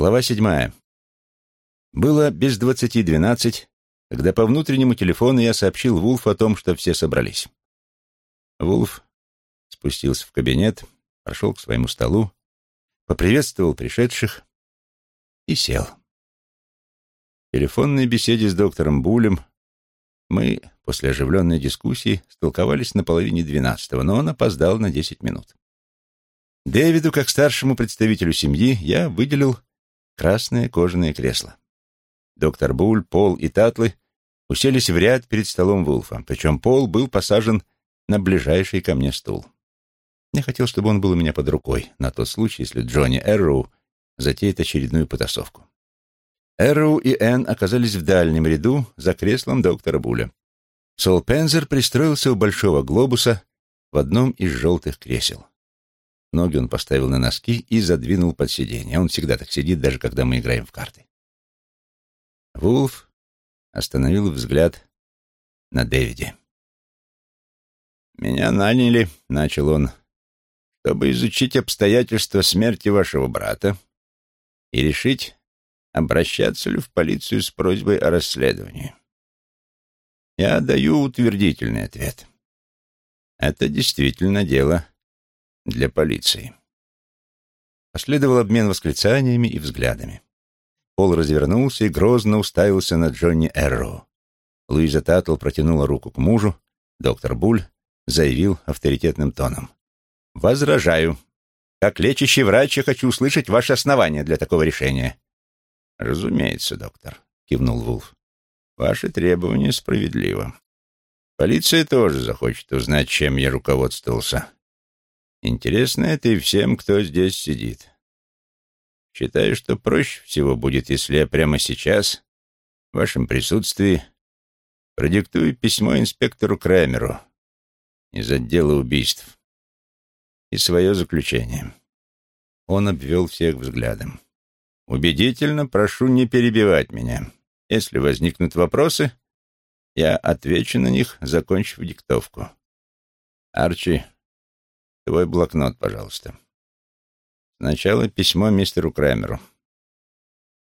Глава седьмая. Было без двадцати двенадцать, когда по внутреннему телефону я сообщил Вулфу о том, что все собрались. Вулф спустился в кабинет, прошел к своему столу, поприветствовал пришедших и сел. В телефонной беседе с доктором Булем мы, после оживленной дискуссии, столковались на половине двенадцатого, но он опоздал на десять минут. Дэвиду, как старшему представителю семьи, я выделил красное кожаное кресло. Доктор Буль, Пол и Татлы уселись в ряд перед столом Вулфа, причем Пол был посажен на ближайший ко мне стул. Я хотел, чтобы он был у меня под рукой, на тот случай, если Джонни Эрроу затеет очередную потасовку. Эрроу и Энн оказались в дальнем ряду за креслом доктора Буля. Сол Пензер пристроился у большого глобуса в одном из желтых кресел. Ноги он поставил на носки и задвинул под сиденье. Он всегда так сидит, даже когда мы играем в карты. Вулф остановил взгляд на Дэвиде. «Меня наняли», — начал он, — «чтобы изучить обстоятельства смерти вашего брата и решить, обращаться ли в полицию с просьбой о расследовании. Я даю утвердительный ответ. Это действительно дело для полиции. Последовал обмен восклицаниями и взглядами. Пол развернулся и грозно уставился на Джонни Эрроу. Луиза Таттл протянула руку к мужу. Доктор Буль заявил авторитетным тоном. «Возражаю. Как лечащий врач я хочу услышать ваши основания для такого решения». «Разумеется, доктор», — кивнул Вулф. «Ваши требования справедливы. Полиция тоже захочет узнать, чем я руководствовался. Интересно это и всем, кто здесь сидит. Считаю, что проще всего будет, если я прямо сейчас, в вашем присутствии, продиктую письмо инспектору Крамеру из отдела убийств и свое заключение. Он обвел всех взглядом. Убедительно прошу не перебивать меня. Если возникнут вопросы, я отвечу на них, закончив диктовку. Арчи, Твой блокнот, пожалуйста. Сначала письмо мистеру Крамеру.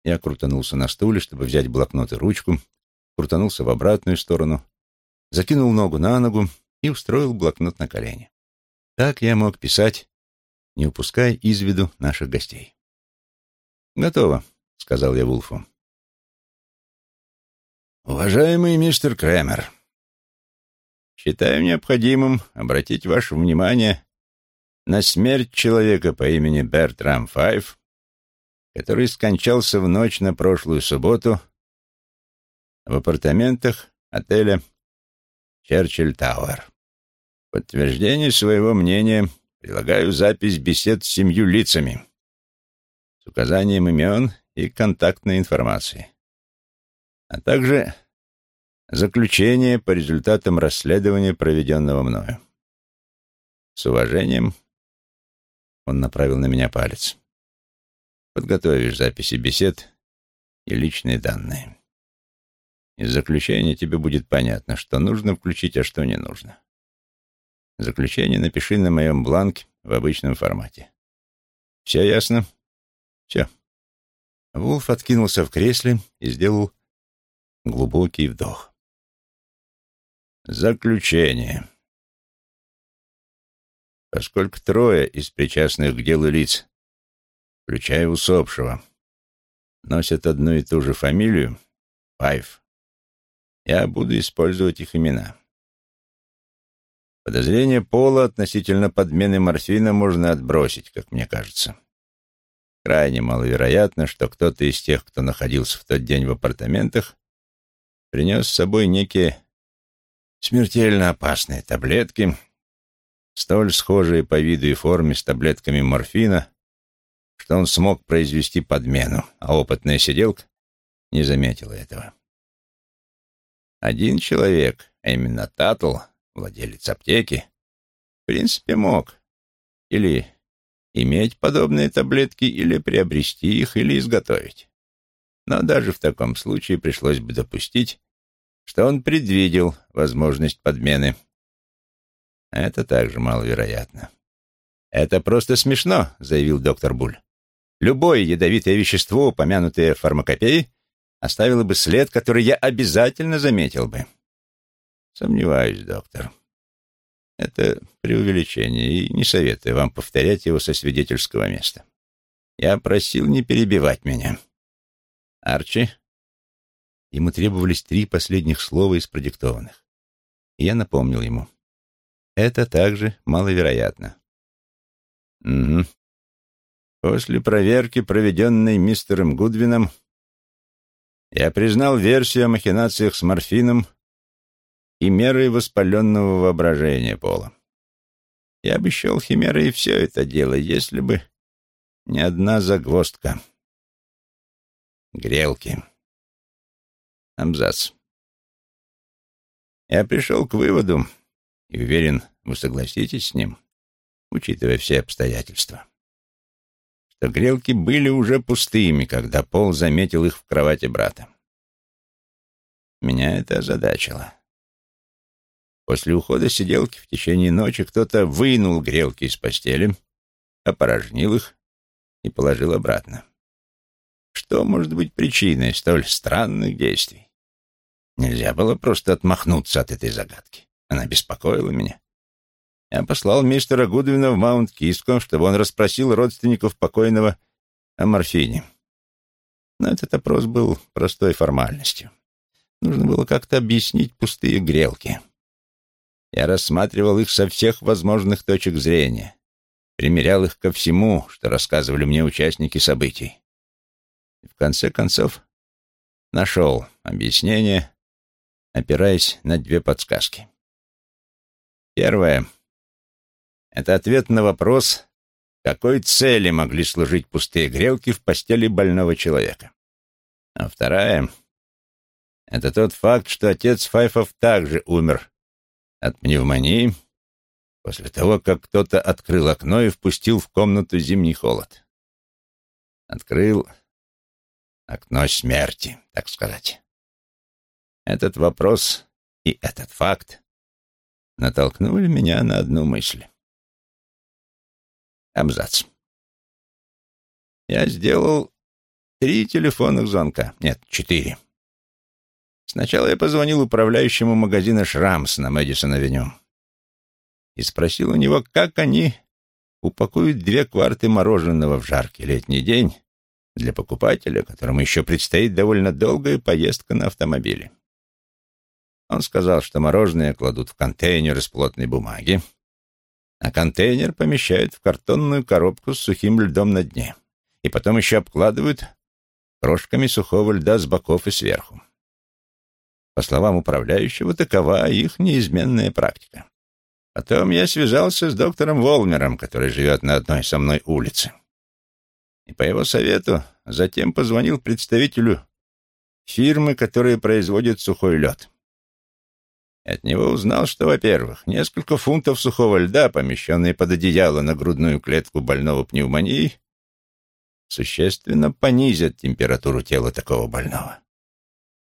Я крутанулся на стуле, чтобы взять блокнот и ручку, крутанулся в обратную сторону, закинул ногу на ногу и устроил блокнот на колени. Так я мог писать, не упуская из виду наших гостей. «Готово», — сказал я Вулфу. «Уважаемый мистер Крэмер, считаю необходимым обратить ваше внимание на смерть человека по имени Бертрам Файв, который скончался в ночь на прошлую субботу в апартаментах отеля Черчилль Тауэр. В подтверждение своего мнения прилагаю запись бесед с семью лицами с указанием имен и контактной информации, а также заключение по результатам расследования, проведенного мною. С уважением, он направил на меня палец. Подготовишь записи бесед и личные данные. Из заключения тебе будет понятно, что нужно включить, а что не нужно. Заключение напиши на моем бланке в обычном формате. Все ясно? Все. Вулф откинулся в кресле и сделал глубокий вдох. Заключение. Поскольку трое из причастных к делу лиц, включая усопшего, носят одну и ту же фамилию — Пайф, я буду использовать их имена. Подозрение Пола относительно подмены морфина можно отбросить, как мне кажется. Крайне маловероятно, что кто-то из тех, кто находился в тот день в апартаментах, принес с собой некие смертельно опасные таблетки столь схожие по виду и форме с таблетками морфина, что он смог произвести подмену, а опытная сиделка не заметила этого. Один человек, а именно Татл, владелец аптеки, в принципе мог или иметь подобные таблетки, или приобрести их, или изготовить. Но даже в таком случае пришлось бы допустить, что он предвидел возможность подмены – это также маловероятно. «Это просто смешно», — заявил доктор Буль. любое ядовитое вещество, упомянутое в фармакопее, оставило бы след, который я обязательно заметил бы. Сомневаюсь, доктор. Это преувеличение, и не советую вам повторять его со свидетельского места. Я просил не перебивать меня. Арчи? Ему требовались три последних слова из продиктованных. Я напомнил ему. Это также маловероятно. Угу. После проверки, проведенной мистером Гудвином, я признал версию о махинациях с морфином и мерой воспаленного воображения Пола. Я бы счел химерой все это дело, если бы не одна загвоздка. Грелки. Абзац. Я пришел к выводу, и уверен, вы согласитесь с ним, учитывая все обстоятельства, что грелки были уже пустыми, когда Пол заметил их в кровати брата. Меня это озадачило. После ухода сиделки в течение ночи кто-то вынул грелки из постели, опорожнил их и положил обратно. Что может быть причиной столь странных действий? Нельзя было просто отмахнуться от этой загадки. Она беспокоила меня. Я послал мистера Гудвина в Маунт-Киско, чтобы он расспросил родственников покойного о морфине. Но этот опрос был простой формальностью. Нужно было как-то объяснить пустые грелки. Я рассматривал их со всех возможных точек зрения, примерял их ко всему, что рассказывали мне участники событий. И в конце концов нашел объяснение, опираясь на две подсказки. Первое — это ответ на вопрос, какой цели могли служить пустые грелки в постели больного человека. А вторая — это тот факт, что отец Файфов также умер от пневмонии после того, как кто-то открыл окно и впустил в комнату зимний холод. Открыл окно смерти, так сказать. Этот вопрос и этот факт натолкнули меня на одну мысль. Абзац. Я сделал три телефонных звонка. Нет, четыре. Сначала я позвонил управляющему магазина «Шрамс» на Мэдисон-авеню и спросил у него, как они упакуют две кварты мороженого в жаркий летний день для покупателя, которому еще предстоит довольно долгая поездка на автомобиле. Он сказал, что мороженое кладут в контейнер из плотной бумаги, а контейнер помещают в картонную коробку с сухим льдом на дне, и потом еще обкладывают крошками сухого льда с боков и сверху. По словам управляющего, такова их неизменная практика. Потом я связался с доктором Волмером, который живет на одной со мной улице. И по его совету затем позвонил представителю фирмы, которая производит сухой лед. От него узнал, что, во-первых, несколько фунтов сухого льда, помещенные под одеяло на грудную клетку больного пневмонией, существенно понизят температуру тела такого больного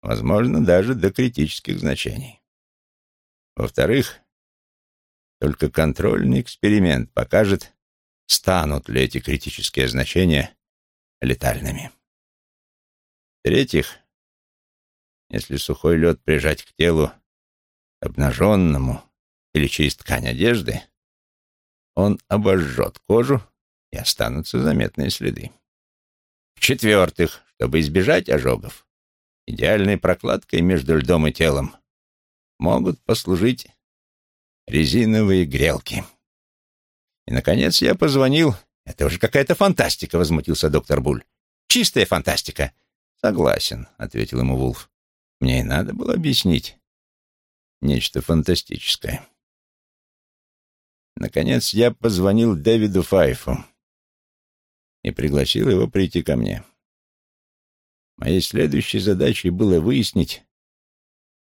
возможно, даже до критических значений. Во-вторых, только контрольный эксперимент покажет, станут ли эти критические значения летальными. В-третьих, если сухой лед прижать к телу обнаженному или через ткань одежды, он обожжет кожу и останутся заметные следы. В-четвертых, чтобы избежать ожогов, идеальной прокладкой между льдом и телом, могут послужить резиновые грелки. И, наконец, я позвонил. Это уже какая-то фантастика, возмутился доктор Буль. Чистая фантастика. Согласен, ответил ему Вулф. Мне и надо было объяснить нечто фантастическое. Наконец, я позвонил Дэвиду Файфу и пригласил его прийти ко мне. Моей следующей задачей было выяснить,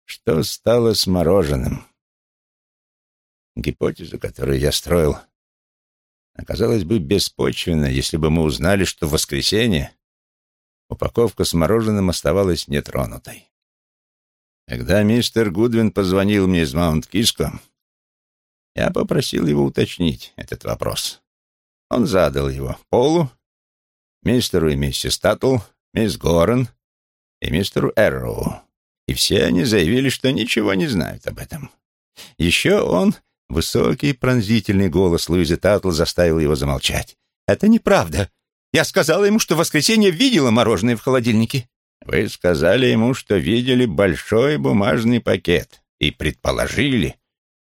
что стало с мороженым. Гипотеза, которую я строил, оказалась бы беспочвенной, если бы мы узнали, что в воскресенье упаковка с мороженым оставалась нетронутой. Когда мистер Гудвин позвонил мне из Маунт-Киско, я попросил его уточнить этот вопрос. Он задал его Полу мистеру и миссис Таттл, мисс Горн и мистеру Эрроу. И все они заявили, что ничего не знают об этом. Еще он, высокий пронзительный голос Луизы Таттл заставил его замолчать. «Это неправда. Я сказала ему, что в воскресенье видела мороженое в холодильнике». «Вы сказали ему, что видели большой бумажный пакет и предположили,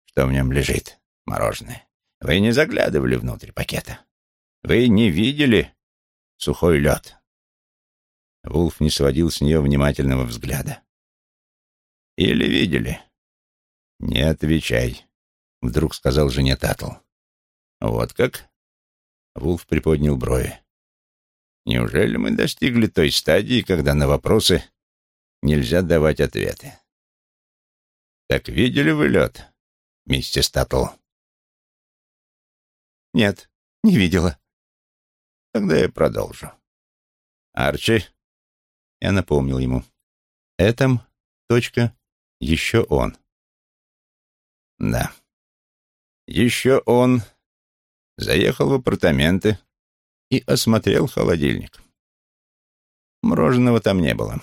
что в нем лежит мороженое. Вы не заглядывали внутрь пакета. Вы не видели сухой лед». Вулф не сводил с нее внимательного взгляда. «Или видели?» «Не отвечай», — вдруг сказал жене Татл. «Вот как?» Вулф приподнял брови. «Неужели мы достигли той стадии, когда на вопросы нельзя давать ответы?» «Так видели вы лед, миссис Татл?» «Нет, не видела». «Тогда я продолжу». «Арчи?» Я напомнил ему. «Этом, точка, еще он». «Да. Еще он заехал в апартаменты и осмотрел холодильник. Мороженого там не было.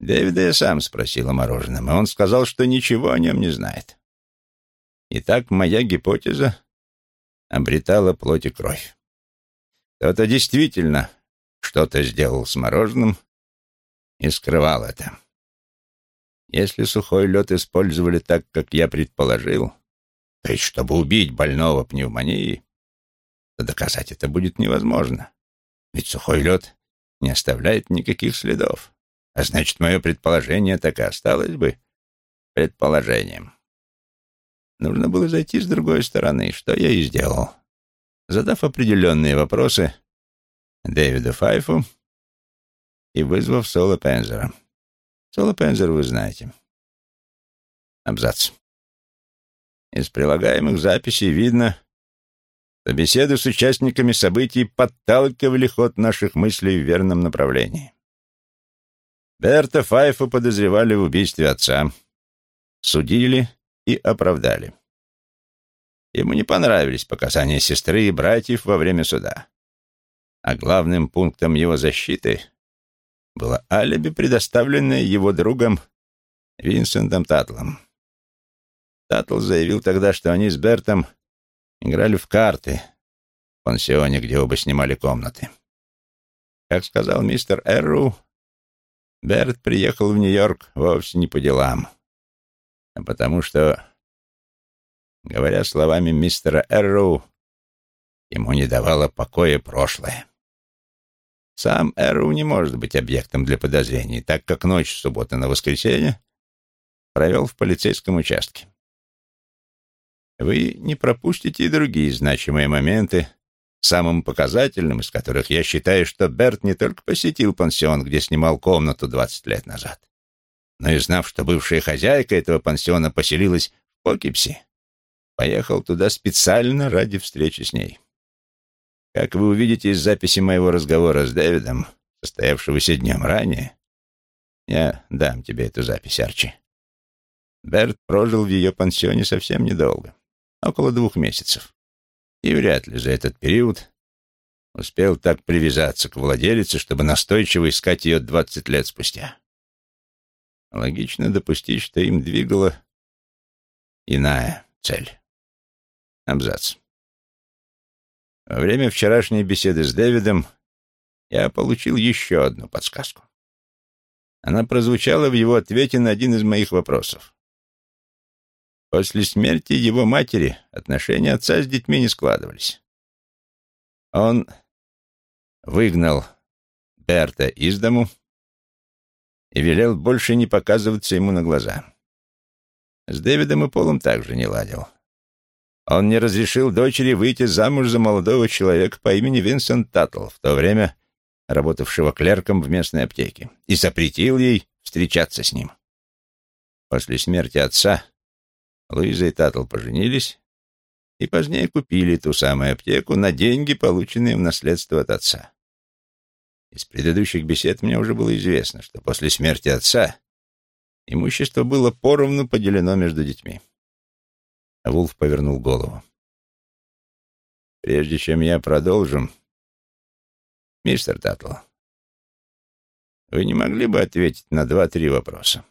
Дэвида я сам спросил о мороженом, и он сказал, что ничего о нем не знает. Итак, моя гипотеза обретала плоть и кровь. Кто-то действительно что-то сделал с мороженым и скрывал это. Если сухой лед использовали так, как я предположил, то есть чтобы убить больного пневмонией, то доказать это будет невозможно. Ведь сухой лед не оставляет никаких следов. А значит, мое предположение так и осталось бы предположением. Нужно было зайти с другой стороны, что я и сделал. Задав определенные вопросы Дэвиду Файфу и вызвав Соло Пензера. Соло Пензер вы знаете. Абзац. Из прилагаемых записей видно, что беседы с участниками событий подталкивали ход наших мыслей в верном направлении. Берта Файфа подозревали в убийстве отца, судили и оправдали. Ему не понравились показания сестры и братьев во время суда. А главным пунктом его защиты было алиби, предоставленное его другом Винсентом Татлом. Татл заявил тогда, что они с Бертом играли в карты в пансионе, где оба снимали комнаты. Как сказал мистер Эрру, Берт приехал в Нью-Йорк вовсе не по делам, а потому что, говоря словами мистера Эрру, ему не давало покоя прошлое. Сам Эрру не может быть объектом для подозрений, так как ночь субботы на воскресенье провел в полицейском участке. Вы не пропустите и другие значимые моменты, самым показательным из которых я считаю, что Берт не только посетил пансион, где снимал комнату 20 лет назад, но и знав, что бывшая хозяйка этого пансиона поселилась в Покипси, поехал туда специально ради встречи с ней. Как вы увидите из записи моего разговора с Дэвидом, состоявшегося днем ранее, я дам тебе эту запись, Арчи. Берт прожил в ее пансионе совсем недолго, около двух месяцев, и вряд ли за этот период успел так привязаться к владелице, чтобы настойчиво искать ее двадцать лет спустя. Логично допустить, что им двигала иная цель. Абзац. Во время вчерашней беседы с Дэвидом я получил еще одну подсказку. Она прозвучала в его ответе на один из моих вопросов. После смерти его матери отношения отца с детьми не складывались. Он выгнал Берта из дому и велел больше не показываться ему на глаза. С Дэвидом и Полом также не ладил. Он не разрешил дочери выйти замуж за молодого человека по имени Винсент Таттл, в то время работавшего клерком в местной аптеке, и запретил ей встречаться с ним. После смерти отца Луиза и Таттл поженились и позднее купили ту самую аптеку на деньги, полученные в наследство от отца. Из предыдущих бесед мне уже было известно, что после смерти отца имущество было поровну поделено между детьми. Вулф повернул голову. «Прежде чем я продолжу, Мистер Татл, вы не могли бы ответить на два-три вопроса?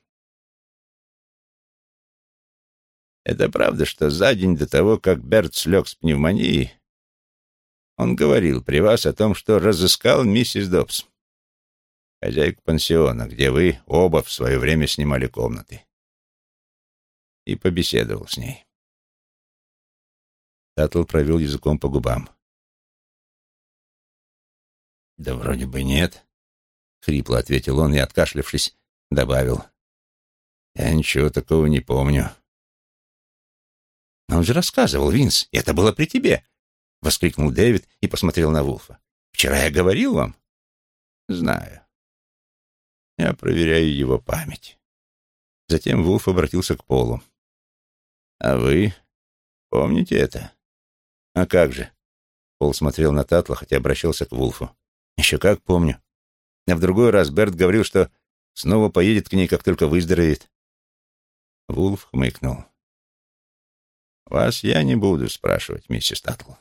Это правда, что за день до того, как Берт слег с пневмонией, он говорил при вас о том, что разыскал миссис Добс, хозяйку пансиона, где вы оба в свое время снимали комнаты, и побеседовал с ней. Татл провел языком по губам. «Да вроде бы нет», — хрипло ответил он и, откашлявшись, добавил. «Я ничего такого не помню». «Но он же рассказывал, Винс, это было при тебе!» — воскликнул Дэвид и посмотрел на Вулфа. «Вчера я говорил вам?» «Знаю. Я проверяю его память». Затем Вулф обратился к Полу. «А вы помните это?» «А как же?» Пол смотрел на Татла, хотя обращался к Вулфу. «Еще как помню. А в другой раз Берт говорил, что снова поедет к ней, как только выздоровеет». Вулф хмыкнул. «Вас я не буду спрашивать, миссис Татл».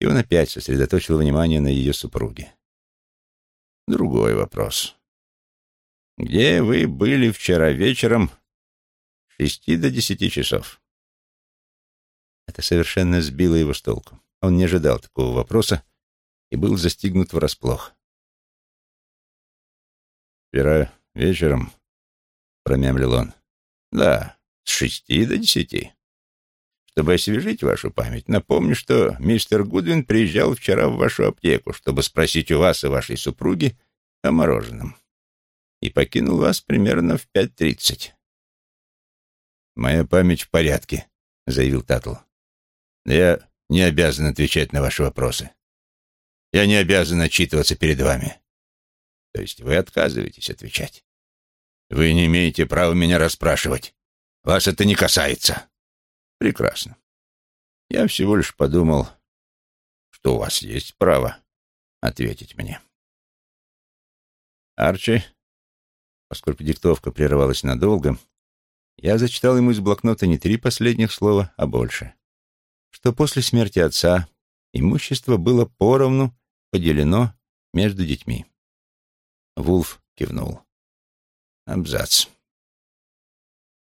И он опять сосредоточил внимание на ее супруге. «Другой вопрос. Где вы были вчера вечером с шести до десяти часов?» Это совершенно сбило его с толку. Он не ожидал такого вопроса и был застигнут врасплох. «Вчера вечером», — промямлил он, — «да, с шести до десяти. Чтобы освежить вашу память, напомню, что мистер Гудвин приезжал вчера в вашу аптеку, чтобы спросить у вас и вашей супруги о мороженом. И покинул вас примерно в пять тридцать. «Моя память в порядке», — заявил Татл. «Я не обязан отвечать на ваши вопросы. Я не обязан отчитываться перед вами. То есть вы отказываетесь отвечать. Вы не имеете права меня расспрашивать. Вас это не касается. Прекрасно. Я всего лишь подумал, что у вас есть право ответить мне. Арчи, поскольку диктовка прерывалась надолго, я зачитал ему из блокнота не три последних слова, а больше. Что после смерти отца имущество было поровну поделено между детьми. Вулф кивнул. Абзац.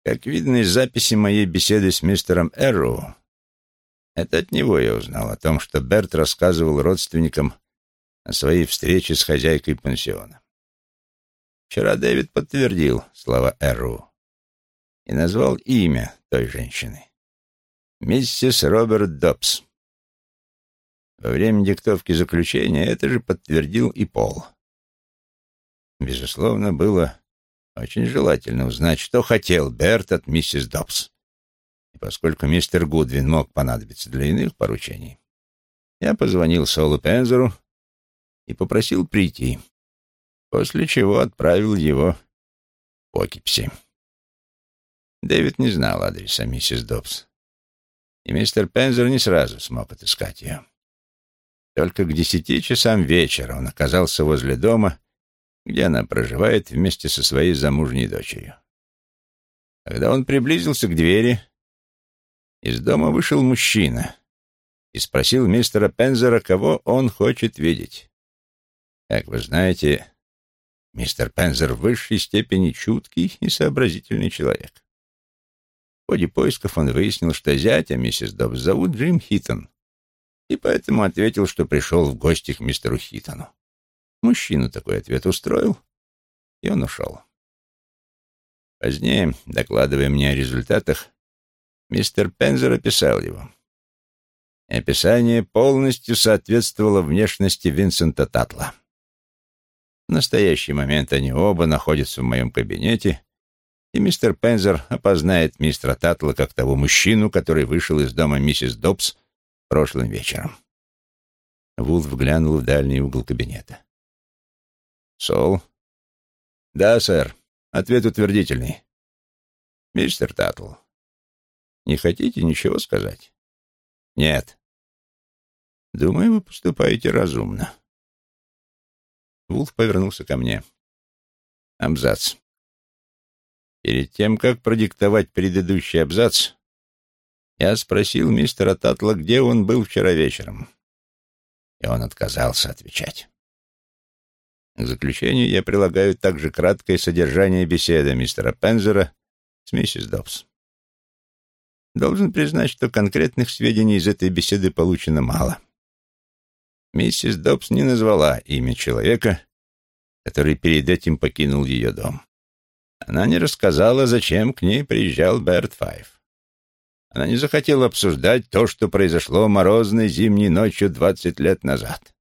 Как видно из записи моей беседы с мистером Эрроу, это от него я узнал о том, что Берт рассказывал родственникам о своей встрече с хозяйкой пансиона. Вчера Дэвид подтвердил слова Эрроу и назвал имя той женщины. Миссис Роберт Добс. Во время диктовки заключения это же подтвердил и Пол. Безусловно, было очень желательно узнать, что хотел Берт от миссис Добс. И поскольку мистер Гудвин мог понадобиться для иных поручений, я позвонил Солу Пензеру и попросил прийти, после чего отправил его в Окипси. Дэвид не знал адреса миссис Добс, и мистер Пензер не сразу смог отыскать ее. Только к десяти часам вечера он оказался возле дома где она проживает вместе со своей замужней дочерью. Когда он приблизился к двери, из дома вышел мужчина и спросил мистера Пензера, кого он хочет видеть. Как вы знаете, мистер Пензер в высшей степени чуткий и сообразительный человек. В ходе поисков он выяснил, что зятя миссис Добс зовут Джим Хитон, и поэтому ответил, что пришел в гости к мистеру Хитону. Мужчину такой ответ устроил, и он ушел. Позднее, докладывая мне о результатах, мистер Пензер описал его. И описание полностью соответствовало внешности Винсента Татла. В настоящий момент они оба находятся в моем кабинете, и мистер Пензер опознает мистера Татла как того мужчину, который вышел из дома миссис Добс прошлым вечером. Вулф глянул в дальний угол кабинета. Сол? Да, сэр. Ответ утвердительный. Мистер Татл, не хотите ничего сказать? Нет. Думаю, вы поступаете разумно. Вулф повернулся ко мне. Абзац. Перед тем, как продиктовать предыдущий абзац, я спросил мистера Татла, где он был вчера вечером. и он отказался отвечать. К заключению я прилагаю также краткое содержание беседы мистера Пензера с миссис Добс. Должен признать, что конкретных сведений из этой беседы получено мало. Миссис Добс не назвала имя человека, который перед этим покинул ее дом. Она не рассказала, зачем к ней приезжал Берт Файв. Она не захотела обсуждать то, что произошло морозной зимней ночью двадцать лет назад.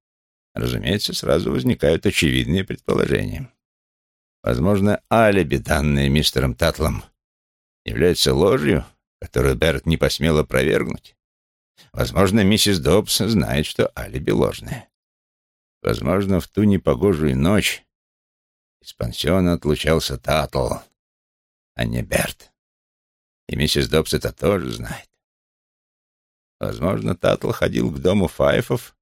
Разумеется, сразу возникают очевидные предположения. Возможно, алиби, данное мистером Татлом, является ложью, которую Берт не посмел опровергнуть. Возможно, миссис Добс знает, что алиби ложное. Возможно, в ту непогожую ночь из пансиона отлучался Татл, а не Берт. И миссис Добс это тоже знает. Возможно, Татл ходил к дому Файфов,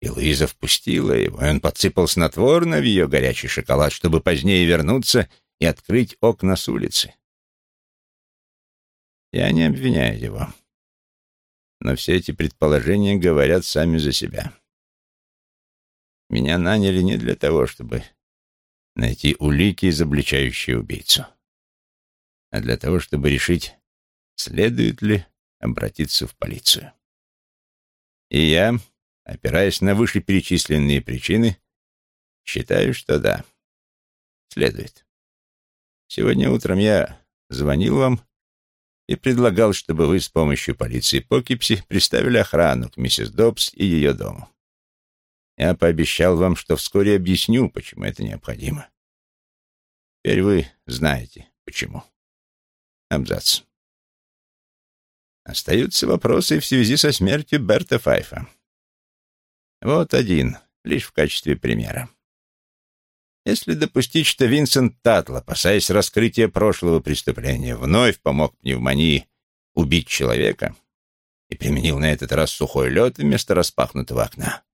и Луиза впустила его, и он подсыпал снотворно в ее горячий шоколад, чтобы позднее вернуться и открыть окна с улицы. Я не обвиняю его но все эти предположения говорят сами за себя. Меня наняли не для того, чтобы найти улики, изобличающие убийцу, а для того, чтобы решить, следует ли обратиться в полицию. И я, опираясь на вышеперечисленные причины, считаю, что да, следует. Сегодня утром я звонил вам и предлагал, чтобы вы с помощью полиции Покипси приставили охрану к миссис Добс и ее дому. Я пообещал вам, что вскоре объясню, почему это необходимо. Теперь вы знаете, почему. Абзац. Остаются вопросы в связи со смертью Берта Файфа. Вот один, лишь в качестве примера. Если допустить, что Винсент Татл, опасаясь раскрытия прошлого преступления, вновь помог пневмонии убить человека и применил на этот раз сухой лед вместо распахнутого окна,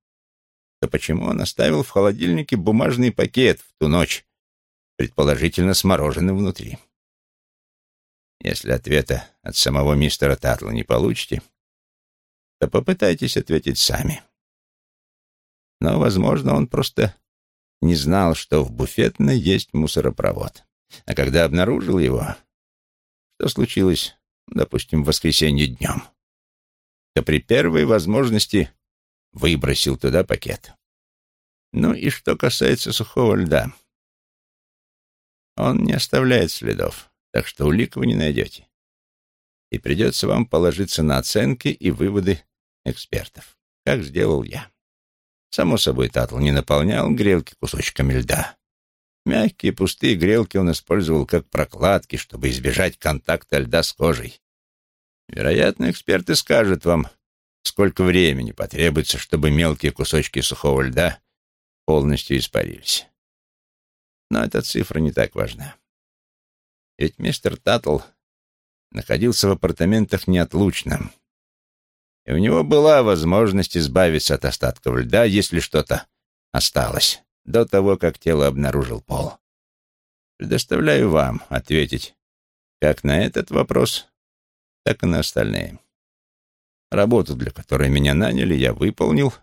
то почему он оставил в холодильнике бумажный пакет в ту ночь, предположительно с мороженым внутри? Если ответа от самого мистера Татла не получите, то попытайтесь ответить сами. Но, возможно, он просто не знал, что в буфетной есть мусоропровод. А когда обнаружил его, что случилось, допустим, в воскресенье днем, то при первой возможности выбросил туда пакет. Ну и что касается сухого льда, он не оставляет следов, так что улик вы не найдете. И придется вам положиться на оценки и выводы экспертов, как сделал я. Само собой, Татл не наполнял грелки кусочками льда. Мягкие пустые грелки он использовал как прокладки, чтобы избежать контакта льда с кожей. Вероятно, эксперты скажут вам, сколько времени потребуется, чтобы мелкие кусочки сухого льда полностью испарились. Но эта цифра не так важна. Ведь мистер Таттл находился в апартаментах неотлучно, и у него была возможность избавиться от остатков льда, если что-то осталось, до того, как тело обнаружил Пол. Предоставляю вам ответить как на этот вопрос, так и на остальные. Работу, для которой меня наняли, я выполнил,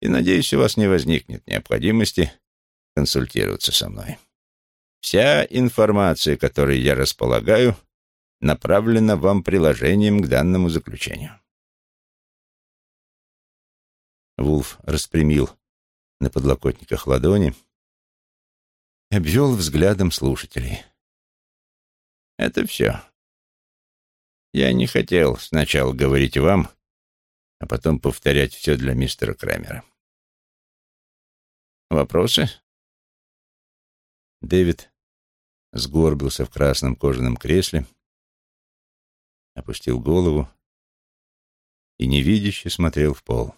и, надеюсь, у вас не возникнет необходимости консультироваться со мной. Вся информация, которой я располагаю, направлена вам приложением к данному заключению. Вулф распрямил на подлокотниках ладони и обвел взглядом слушателей. «Это все. Я не хотел сначала говорить вам, а потом повторять все для мистера Крамера. Вопросы?» Дэвид сгорбился в красном кожаном кресле, опустил голову и невидяще смотрел в пол.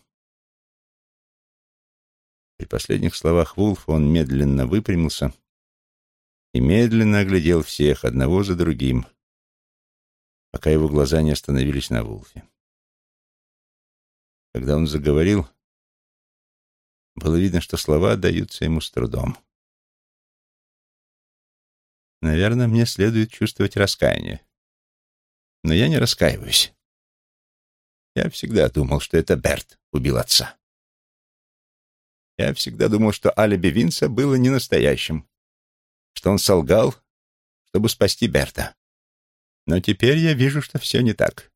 При последних словах Вулфа он медленно выпрямился и медленно оглядел всех, одного за другим, пока его глаза не остановились на Вулфе. Когда он заговорил, было видно, что слова даются ему с трудом. Наверное, мне следует чувствовать раскаяние. Но я не раскаиваюсь. Я всегда думал, что это Берт убил отца. Я всегда думал, что алиби Винса было не настоящим, что он солгал, чтобы спасти Берта. Но теперь я вижу, что все не так.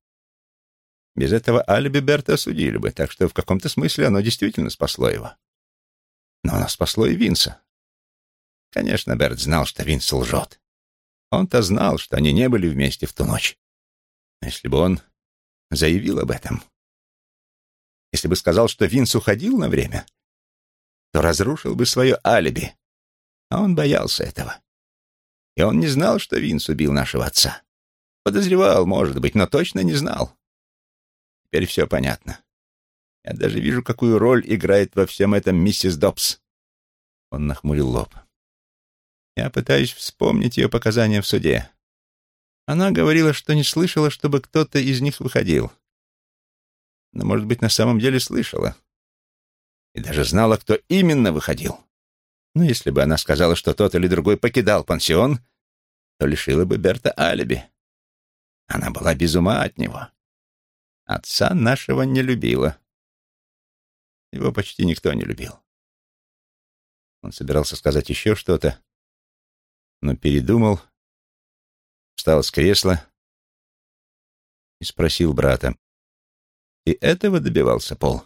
Без этого алиби Берта осудили бы, так что в каком-то смысле оно действительно спасло его. Но оно спасло и Винса. Конечно, Берт знал, что Винс лжет. Он-то знал, что они не были вместе в ту ночь. Если бы он заявил об этом, если бы сказал, что Винс уходил на время, то разрушил бы свое алиби. А он боялся этого. И он не знал, что Винс убил нашего отца. Подозревал, может быть, но точно не знал. Теперь все понятно. Я даже вижу, какую роль играет во всем этом миссис Добс. Он нахмурил лоб. Я пытаюсь вспомнить ее показания в суде. Она говорила, что не слышала, чтобы кто-то из них выходил. Но, может быть, на самом деле слышала. И даже знала, кто именно выходил. Но если бы она сказала, что тот или другой покидал пансион, то лишила бы Берта алиби. Она была без ума от него. Отца нашего не любила. Его почти никто не любил. Он собирался сказать еще что-то, но передумал, встал с кресла и спросил брата. «И этого добивался Пол?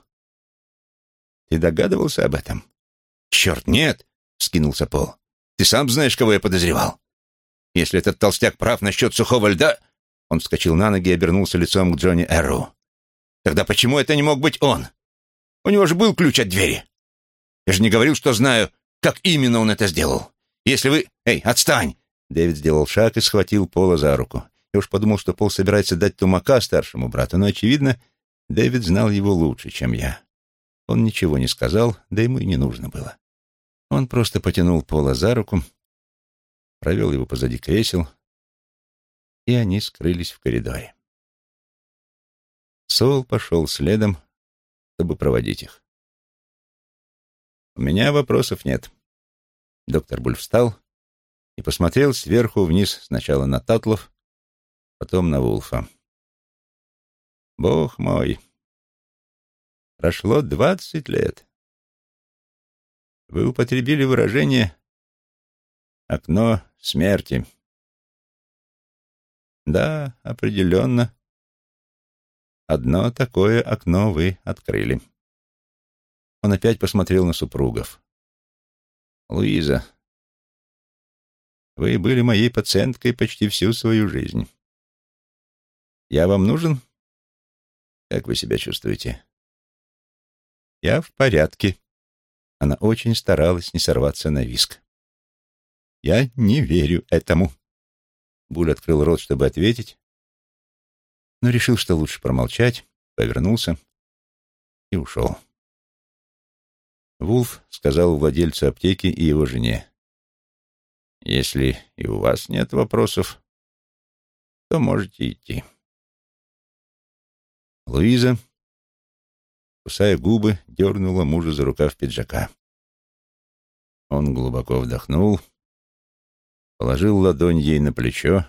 Ты догадывался об этом?» «Черт, нет!» — скинулся Пол. «Ты сам знаешь, кого я подозревал. Если этот толстяк прав насчет сухого льда...» Он вскочил на ноги и обернулся лицом к Джонни Эрру. «Тогда почему это не мог быть он? У него же был ключ от двери. Я же не говорил, что знаю, как именно он это сделал. Если вы... Эй, отстань!» Дэвид сделал шаг и схватил Пола за руку. Я уж подумал, что Пол собирается дать тумака старшему брату, но, очевидно, Дэвид знал его лучше, чем я. Он ничего не сказал, да ему и не нужно было. Он просто потянул Пола за руку, провел его позади кресел, и они скрылись в коридоре. Сол пошел следом, чтобы проводить их. «У меня вопросов нет». Доктор Буль встал и посмотрел сверху вниз сначала на Татлов, потом на Вулфа. «Бог мой! Прошло двадцать лет. Вы употребили выражение «окно смерти». Да, определенно. Одно такое окно вы открыли. Он опять посмотрел на супругов. Луиза, вы были моей пациенткой почти всю свою жизнь. Я вам нужен? Как вы себя чувствуете? Я в порядке. Она очень старалась не сорваться на виск. Я не верю этому. Буль открыл рот, чтобы ответить, но решил, что лучше промолчать, повернулся и ушел. Вулф сказал владельцу аптеки и его жене. «Если и у вас нет вопросов, то можете идти». Луиза, кусая губы, дернула мужа за рукав пиджака. Он глубоко вдохнул положил ладонь ей на плечо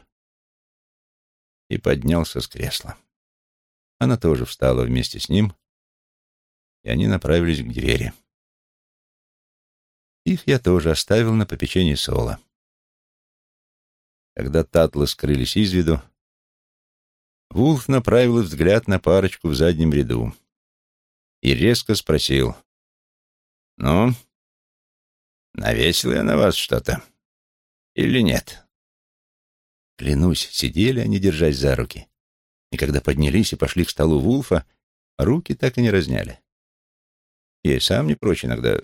и поднялся с кресла. Она тоже встала вместе с ним, и они направились к двери. Их я тоже оставил на попечении Сола. Когда татлы скрылись из виду, Вулф направил взгляд на парочку в заднем ряду и резко спросил. «Ну, навесил я на вас что-то?» или нет? Клянусь, сидели они, держась за руки. И когда поднялись и пошли к столу Вулфа, руки так и не разняли. Я и сам не прочь иногда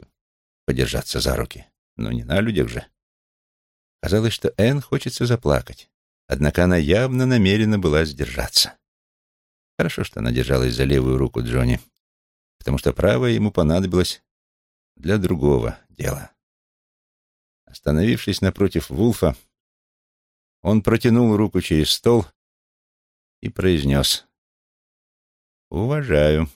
подержаться за руки, но не на людях же. Казалось, что Энн хочется заплакать, однако она явно намерена была сдержаться. Хорошо, что она держалась за левую руку Джонни, потому что правая ему понадобилась для другого дела. Остановившись напротив Вулфа, он протянул руку через стол и произнес «Уважаю».